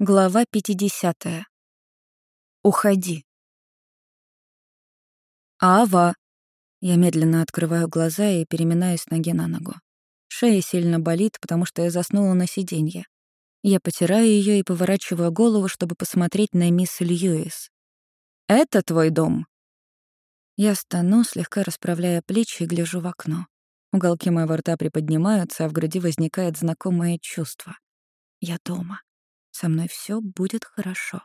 Глава 50. Уходи. Ава. Я медленно открываю глаза и переминаюсь ноги на ногу. Шея сильно болит, потому что я заснула на сиденье. Я потираю ее и поворачиваю голову, чтобы посмотреть на мисс Льюис. «Это твой дом?» Я стану, слегка расправляя плечи и гляжу в окно. Уголки моего рта приподнимаются, а в груди возникает знакомое чувство. Я дома. Со мной все будет хорошо.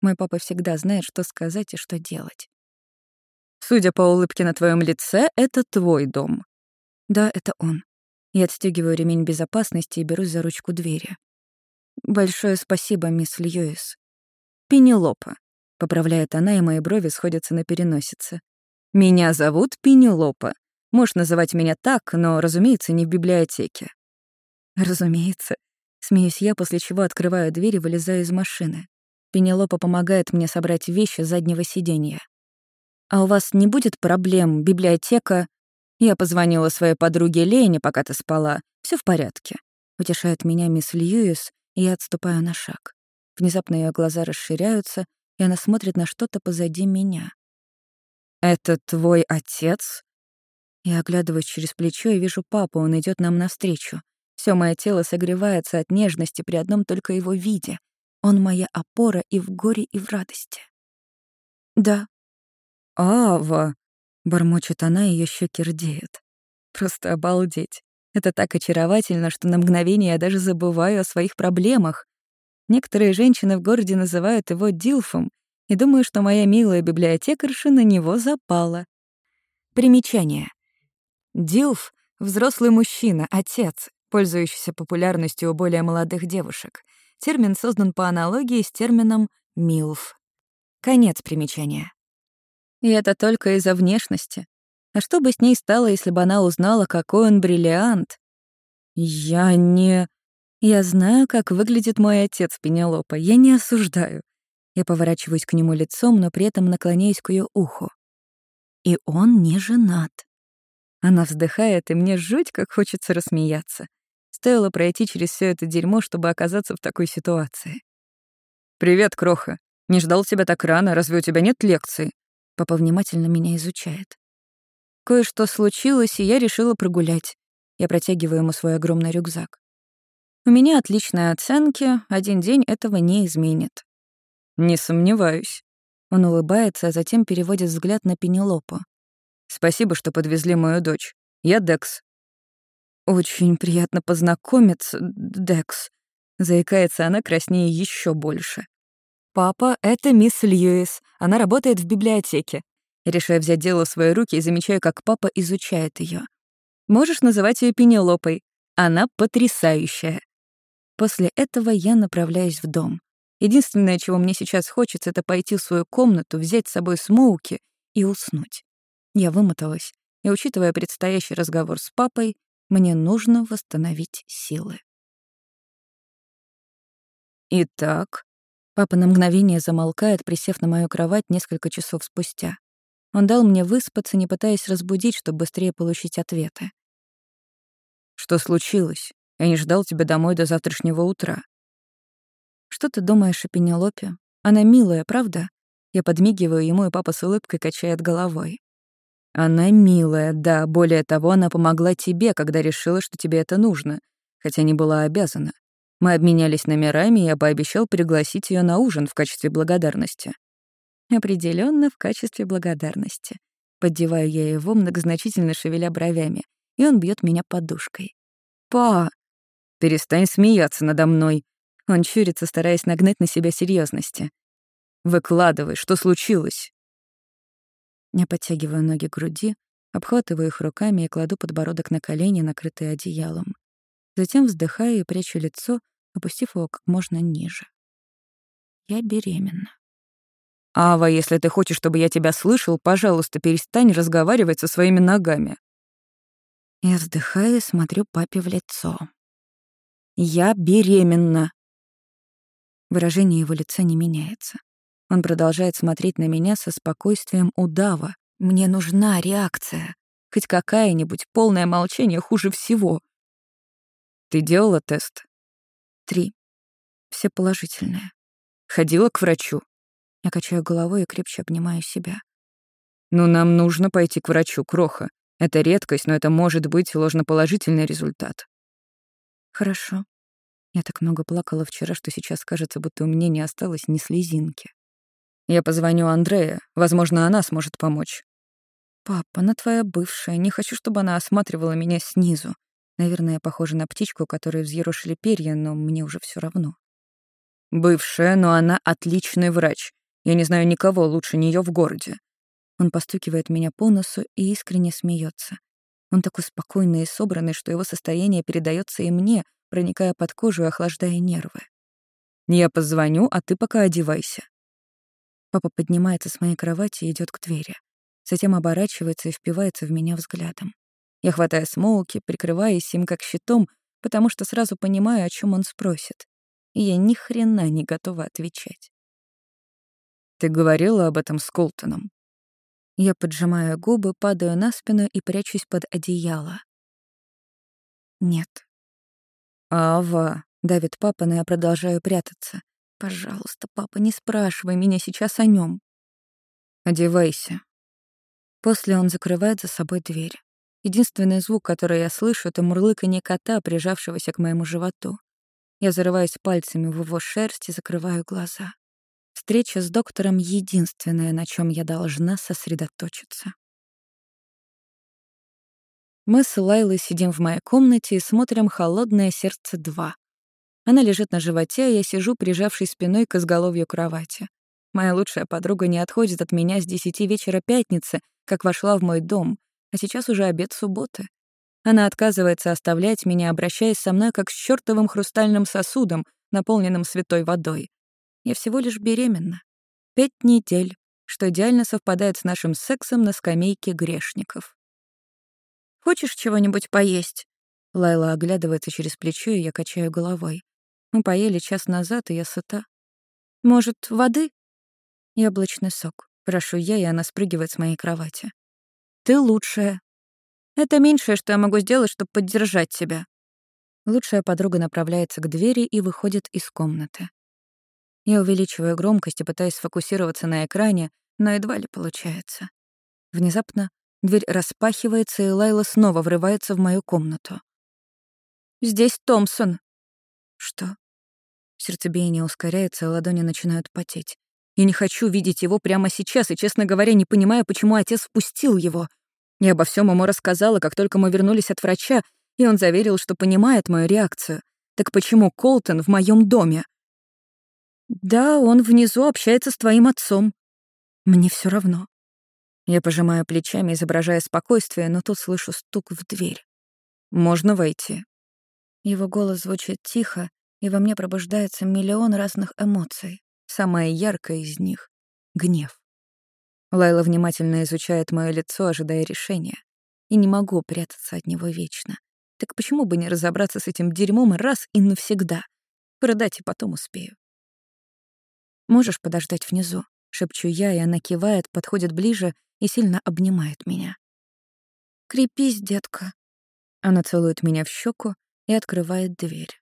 Мой папа всегда знает, что сказать и что делать. Судя по улыбке на твоем лице, это твой дом. Да, это он. Я отстегиваю ремень безопасности и берусь за ручку двери. Большое спасибо, мисс Льюис. Пенелопа. Поправляет она, и мои брови сходятся на переносице. Меня зовут Пенелопа. Можешь называть меня так, но, разумеется, не в библиотеке. Разумеется. Смеюсь я, после чего открываю дверь и вылезаю из машины. Пенелопа помогает мне собрать вещи с заднего сиденья. «А у вас не будет проблем, библиотека?» Я позвонила своей подруге Лене, пока ты спала. Все в порядке. Утешает меня мисс Льюис, и я отступаю на шаг. Внезапно ее глаза расширяются, и она смотрит на что-то позади меня. «Это твой отец?» Я оглядываюсь через плечо и вижу папу, он идет нам навстречу. Все мое тело согревается от нежности при одном только его виде. Он моя опора и в горе, и в радости. «Да». «Ава», — бормочет она, ее щеки рдеют. Просто обалдеть. Это так очаровательно, что на мгновение я даже забываю о своих проблемах. Некоторые женщины в городе называют его Дилфом, и думаю, что моя милая библиотекарша на него запала. Примечание. Дилф — взрослый мужчина, отец, пользующийся популярностью у более молодых девушек. Термин создан по аналогии с термином «милф». Конец примечания. И это только из-за внешности. А что бы с ней стало, если бы она узнала, какой он бриллиант? Я не... Я знаю, как выглядит мой отец Пенелопа. Я не осуждаю. Я поворачиваюсь к нему лицом, но при этом наклоняюсь к ее уху. И он не женат. Она вздыхает, и мне жуть, как хочется рассмеяться. Стоило пройти через все это дерьмо, чтобы оказаться в такой ситуации. «Привет, Кроха. Не ждал тебя так рано. Разве у тебя нет лекции?» Папа внимательно меня изучает. Кое-что случилось, и я решила прогулять. Я протягиваю ему свой огромный рюкзак. У меня отличные оценки, один день этого не изменит. Не сомневаюсь. Он улыбается, а затем переводит взгляд на Пенелопу. Спасибо, что подвезли мою дочь. Я Декс. «Очень приятно познакомиться, Декс», — заикается она краснее еще больше. «Папа, это мисс Льюис. Она работает в библиотеке». Решаю взять дело в свои руки и замечаю, как папа изучает ее. «Можешь называть ее Пенелопой. Она потрясающая». После этого я направляюсь в дом. Единственное, чего мне сейчас хочется, это пойти в свою комнату, взять с собой смоуки и уснуть. Я вымоталась, и, учитывая предстоящий разговор с папой, мне нужно восстановить силы. Итак, папа на мгновение замолкает, присев на мою кровать несколько часов спустя. Он дал мне выспаться, не пытаясь разбудить, чтобы быстрее получить ответы. Что случилось? Я не ждал тебя домой до завтрашнего утра. Что ты думаешь о Пенелопе? Она милая, правда? Я подмигиваю ему, и папа с улыбкой качает головой. Она милая, да, более того, она помогла тебе, когда решила, что тебе это нужно, хотя не была обязана. Мы обменялись номерами, и я пообещал пригласить ее на ужин в качестве благодарности. Определенно в качестве благодарности. Поддеваю я его, многозначительно шевеля бровями, и он бьет меня подушкой. «Па!» «Перестань смеяться надо мной!» Он чурится, стараясь нагнать на себя серьезности. «Выкладывай, что случилось?» Я подтягиваю ноги к груди, обхватываю их руками и кладу подбородок на колени, накрытые одеялом. Затем вздыхаю и прячу лицо, опустив его как можно ниже. Я беременна. «Ава, если ты хочешь, чтобы я тебя слышал, пожалуйста, перестань разговаривать со своими ногами». Я вздыхаю и смотрю папе в лицо. «Я беременна». Выражение его лица не меняется. Он продолжает смотреть на меня со спокойствием удава. Мне нужна реакция. Хоть какая-нибудь, полное молчание хуже всего. Ты делала тест? Три. Все положительные. Ходила к врачу. Я качаю головой и крепче обнимаю себя. «Ну, нам нужно пойти к врачу, Кроха. Это редкость, но это может быть ложноположительный результат». «Хорошо». Я так много плакала вчера, что сейчас кажется, будто у меня не осталось ни слезинки. «Я позвоню Андрея. Возможно, она сможет помочь». «Пап, она твоя бывшая. Не хочу, чтобы она осматривала меня снизу. Наверное, похожа на птичку, которой взъерошили перья, но мне уже все равно». «Бывшая, но она отличный врач. Я не знаю никого лучше нее в городе». Он постукивает меня по носу и искренне смеется. Он такой спокойный и собранный, что его состояние передается и мне, проникая под кожу и охлаждая нервы. «Я позвоню, а ты пока одевайся». Папа поднимается с моей кровати и идет к двери. Затем оборачивается и впивается в меня взглядом. Я хватаю смоуки, прикрываясь им как щитом, потому что сразу понимаю, о чем он спросит. И я ни хрена не готова отвечать. «Ты говорила об этом с Колтоном?» Я поджимаю губы, падаю на спину и прячусь под одеяло. «Нет». «Ава», — давит папа, но я продолжаю прятаться. «Пожалуйста, папа, не спрашивай меня сейчас о нем. «Одевайся». После он закрывает за собой дверь. Единственный звук, который я слышу, — это мурлыканье кота, прижавшегося к моему животу. Я зарываюсь пальцами в его шерсть и закрываю глаза. Встреча с доктором — единственное, на чем я должна сосредоточиться. Мы с Лайлой сидим в моей комнате и смотрим «Холодное сердце 2». Она лежит на животе, а я сижу, прижавшись спиной к изголовью кровати. Моя лучшая подруга не отходит от меня с десяти вечера пятницы, как вошла в мой дом, а сейчас уже обед субботы. Она отказывается оставлять меня, обращаясь со мной как с чёртовым хрустальным сосудом, наполненным святой водой. Я всего лишь беременна. Пять недель, что идеально совпадает с нашим сексом на скамейке грешников. «Хочешь чего-нибудь поесть?» Лайла оглядывается через плечо, и я качаю головой. Мы поели час назад, и я сыта. «Может, воды?» «Яблочный сок». Прошу я, и она спрыгивает с моей кровати. «Ты лучшая». «Это меньшее, что я могу сделать, чтобы поддержать тебя». Лучшая подруга направляется к двери и выходит из комнаты. Я увеличиваю громкость и пытаюсь сфокусироваться на экране, но едва ли получается. Внезапно дверь распахивается, и Лайла снова врывается в мою комнату. «Здесь Томпсон!» «Что?» Сердцебиение ускоряется, а ладони начинают потеть. Я не хочу видеть его прямо сейчас, и, честно говоря, не понимаю, почему отец впустил его. Я обо всем ему рассказала, как только мы вернулись от врача, и он заверил, что понимает мою реакцию. Так почему Колтон в моем доме? «Да, он внизу общается с твоим отцом». «Мне все равно». Я пожимаю плечами, изображая спокойствие, но тут слышу стук в дверь. «Можно войти?» Его голос звучит тихо, и во мне пробуждается миллион разных эмоций. Самая яркая из них — гнев. Лайла внимательно изучает мое лицо, ожидая решения. И не могу прятаться от него вечно. Так почему бы не разобраться с этим дерьмом раз и навсегда? Продать и потом успею. «Можешь подождать внизу?» — шепчу я, и она кивает, подходит ближе и сильно обнимает меня. «Крепись, детка». Она целует меня в щеку и открывает дверь.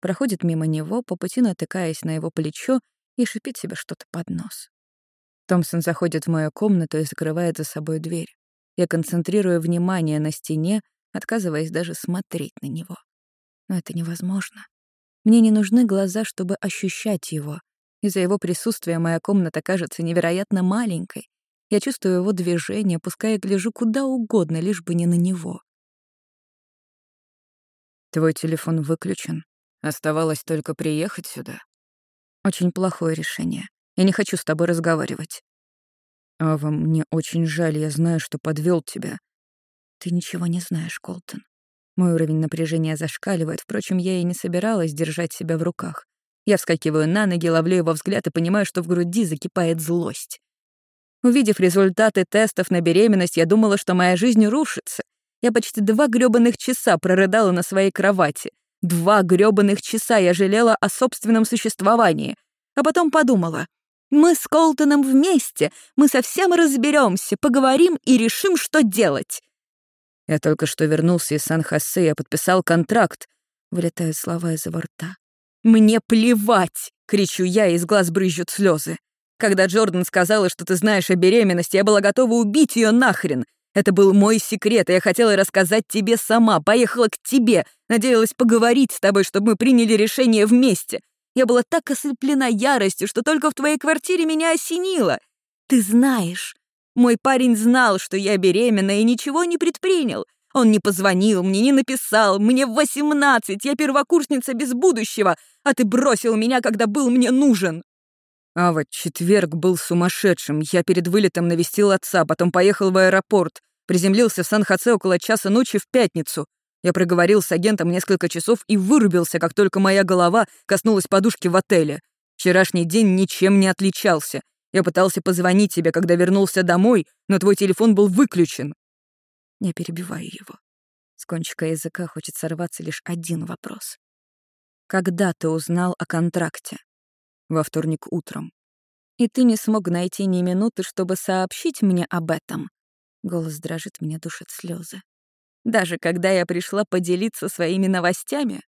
Проходит мимо него, по пути натыкаясь на его плечо и шипит себе что-то под нос. Томпсон заходит в мою комнату и закрывает за собой дверь. Я концентрирую внимание на стене, отказываясь даже смотреть на него. Но это невозможно. Мне не нужны глаза, чтобы ощущать его, из-за его присутствия моя комната кажется невероятно маленькой. Я чувствую его движение, пускай я гляжу куда угодно, лишь бы не на него. Твой телефон выключен. Оставалось только приехать сюда. Очень плохое решение. Я не хочу с тобой разговаривать. Ава, мне очень жаль, я знаю, что подвел тебя. Ты ничего не знаешь, Колтон. Мой уровень напряжения зашкаливает, впрочем, я и не собиралась держать себя в руках. Я вскакиваю на ноги, ловлю его взгляд и понимаю, что в груди закипает злость. Увидев результаты тестов на беременность, я думала, что моя жизнь рушится. Я почти два грёбаных часа прорыдала на своей кровати. Два грёбаных часа я жалела о собственном существовании. А потом подумала, мы с Колтоном вместе, мы совсем разберемся, поговорим и решим, что делать. Я только что вернулся из Сан-Хосе, я подписал контракт. Вылетают слова из его рта. «Мне плевать!» — кричу я, и из глаз брызжут слезы. Когда Джордан сказала, что ты знаешь о беременности, я была готова убить ее нахрен. Это был мой секрет, и я хотела рассказать тебе сама. Поехала к тебе, надеялась поговорить с тобой, чтобы мы приняли решение вместе. Я была так ослеплена яростью, что только в твоей квартире меня осенило. Ты знаешь, мой парень знал, что я беременна, и ничего не предпринял. Он не позвонил мне, не написал. Мне 18, я первокурсница без будущего, а ты бросил меня, когда был мне нужен. А вот четверг был сумасшедшим. Я перед вылетом навестил отца, потом поехал в аэропорт. Приземлился в Сан-Хосе около часа ночи в пятницу. Я проговорил с агентом несколько часов и вырубился, как только моя голова коснулась подушки в отеле. Вчерашний день ничем не отличался. Я пытался позвонить тебе, когда вернулся домой, но твой телефон был выключен. Не перебиваю его. С кончика языка хочет сорваться лишь один вопрос. Когда ты узнал о контракте? Во вторник утром. «И ты не смог найти ни минуты, чтобы сообщить мне об этом?» Голос дрожит, меня душат слезы. «Даже когда я пришла поделиться своими новостями?»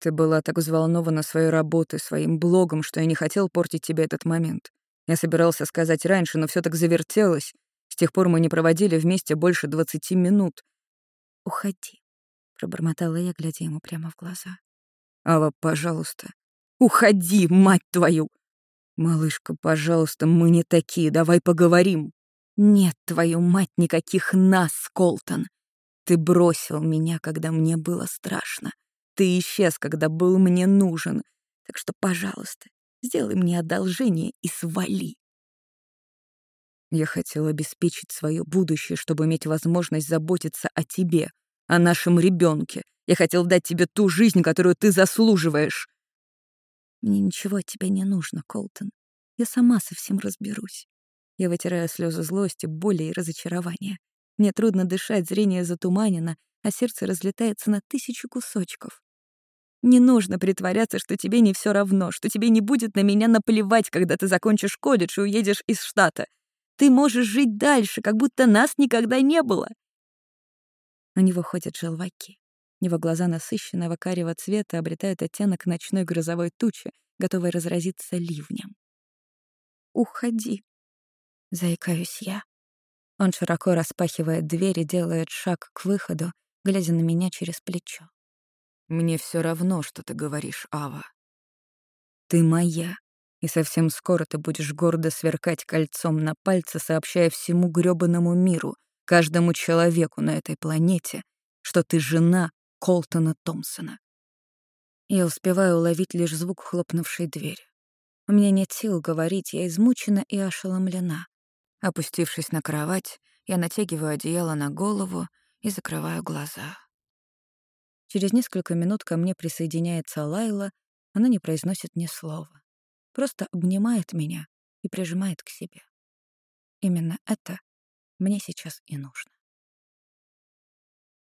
«Ты была так взволнована своей работой, своим блогом, что я не хотел портить тебе этот момент. Я собирался сказать раньше, но все так завертелось. С тех пор мы не проводили вместе больше двадцати минут». «Уходи», — пробормотала я, глядя ему прямо в глаза. «Ава, пожалуйста, Уходи, мать твою!» «Малышка, пожалуйста, мы не такие, давай поговорим». «Нет, твою мать, никаких нас, Колтон. Ты бросил меня, когда мне было страшно. Ты исчез, когда был мне нужен. Так что, пожалуйста, сделай мне одолжение и свали». Я хотел обеспечить свое будущее, чтобы иметь возможность заботиться о тебе, о нашем ребенке. Я хотел дать тебе ту жизнь, которую ты заслуживаешь. Мне ничего от тебя не нужно, Колтон. Я сама со всем разберусь. Я вытираю слезы злости, боли и разочарования. Мне трудно дышать, зрение затуманено, а сердце разлетается на тысячу кусочков. Не нужно притворяться, что тебе не все равно, что тебе не будет на меня наплевать, когда ты закончишь колледж и уедешь из штата. Ты можешь жить дальше, как будто нас никогда не было. У него ходят желваки. Его глаза насыщенного карего цвета обретают оттенок ночной грозовой тучи, готовой разразиться ливнем. «Уходи», — заикаюсь я. Он широко распахивает дверь и делает шаг к выходу, глядя на меня через плечо. «Мне все равно, что ты говоришь, Ава. Ты моя, и совсем скоро ты будешь гордо сверкать кольцом на пальце, сообщая всему грёбаному миру, каждому человеку на этой планете, что ты жена Колтона Томпсона. Я успеваю уловить лишь звук хлопнувшей двери. У меня нет сил говорить, я измучена и ошеломлена. Опустившись на кровать, я натягиваю одеяло на голову и закрываю глаза. Через несколько минут ко мне присоединяется Лайла, она не произносит ни слова. Просто обнимает меня и прижимает к себе. Именно это мне сейчас и нужно.